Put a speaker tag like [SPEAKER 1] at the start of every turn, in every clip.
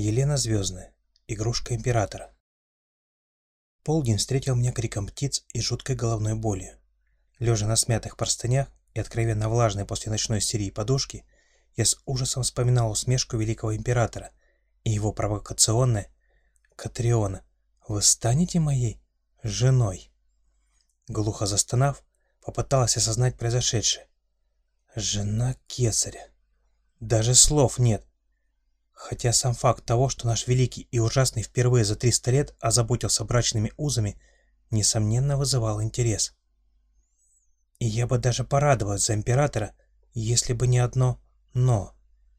[SPEAKER 1] Елена Звездная. Игрушка императора. Полдень встретил меня криком птиц и жуткой головной болью. Лежа на смятых простынях и откровенно влажной после ночной серии подушки, я с ужасом вспоминал усмешку великого императора и его провокационное «Катриона, вы станете моей женой?» Глухо застонав, попыталась осознать произошедшее. «Жена кесаря». Даже слов нет. Хотя сам факт того, что наш великий и ужасный впервые за 300 лет озаботился брачными узами, несомненно вызывал интерес. И я бы даже порадовалась за императора, если бы не одно «но».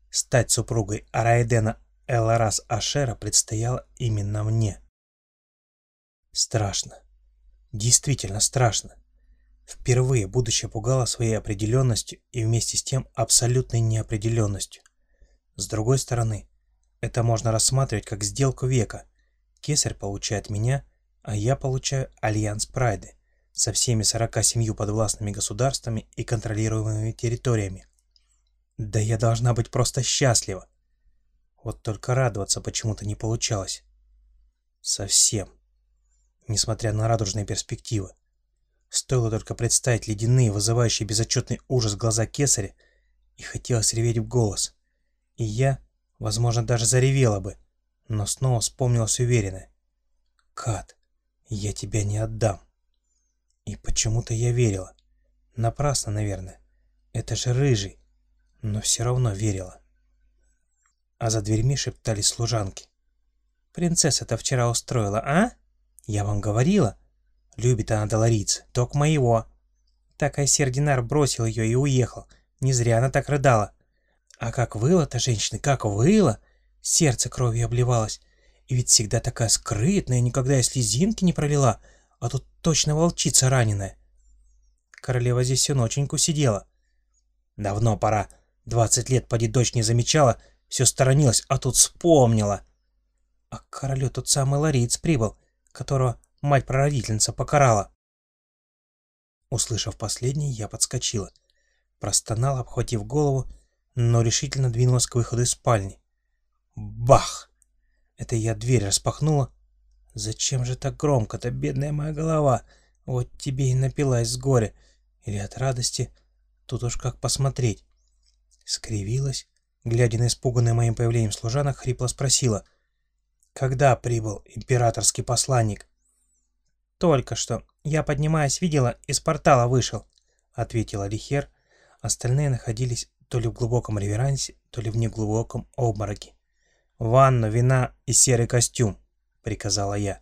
[SPEAKER 1] Стать супругой Араэдена Эларас Ашера предстояло именно мне. Страшно. Действительно страшно. Впервые будущее пугало своей определенностью и вместе с тем абсолютной неопределенностью. С другой стороны, это можно рассматривать как сделку века. Кесарь получает меня, а я получаю Альянс Прайды со всеми 47 подвластными государствами и контролируемыми территориями. Да я должна быть просто счастлива. Вот только радоваться почему-то не получалось. Совсем. Несмотря на радужные перспективы. Стоило только представить ледяные, вызывающие безотчетный ужас глаза кесаря, и хотелось реветь в голос. И я, возможно, даже заревела бы, но снова вспомнилась уверенная. «Кат, я тебя не отдам». И почему-то я верила. Напрасно, наверное. Это же рыжий. Но все равно верила. А за дверьми шептались служанки. «Принцесса-то вчера устроила, а? Я вам говорила?» Любит она доларийца, только моего. Так Айсер Динар бросил ее и уехал. Не зря она так рыдала. А как выла-то женщина, как выла! Сердце кровью обливалось. И ведь всегда такая скрытная, никогда и слезинки не пролила, а тут точно волчица раненая. Королева здесь всю ноченьку сидела. Давно пора. Двадцать лет поди дочь не замечала, все сторонилась, а тут вспомнила. А к королю тот самый лариец прибыл, которого мать-прародительница покарала. Услышав последнее, я подскочила. Простонала, обхватив голову, но решительно двинулась к выходу из спальни. Бах! Это я дверь распахнула. Зачем же так громко-то, бедная моя голова? Вот тебе и напилась с горя. Или от радости. Тут уж как посмотреть. Скривилась, глядя на испуганный моим появлением служанок, хрипло спросила. «Когда прибыл императорский посланник?» «Только что. Я, поднимаясь, видела, из портала вышел», — ответила Лихер. Остальные находились то ли в глубоком реверансе, то ли в неглубоком обмороке. «Ванну, вина и серый костюм», — приказала я.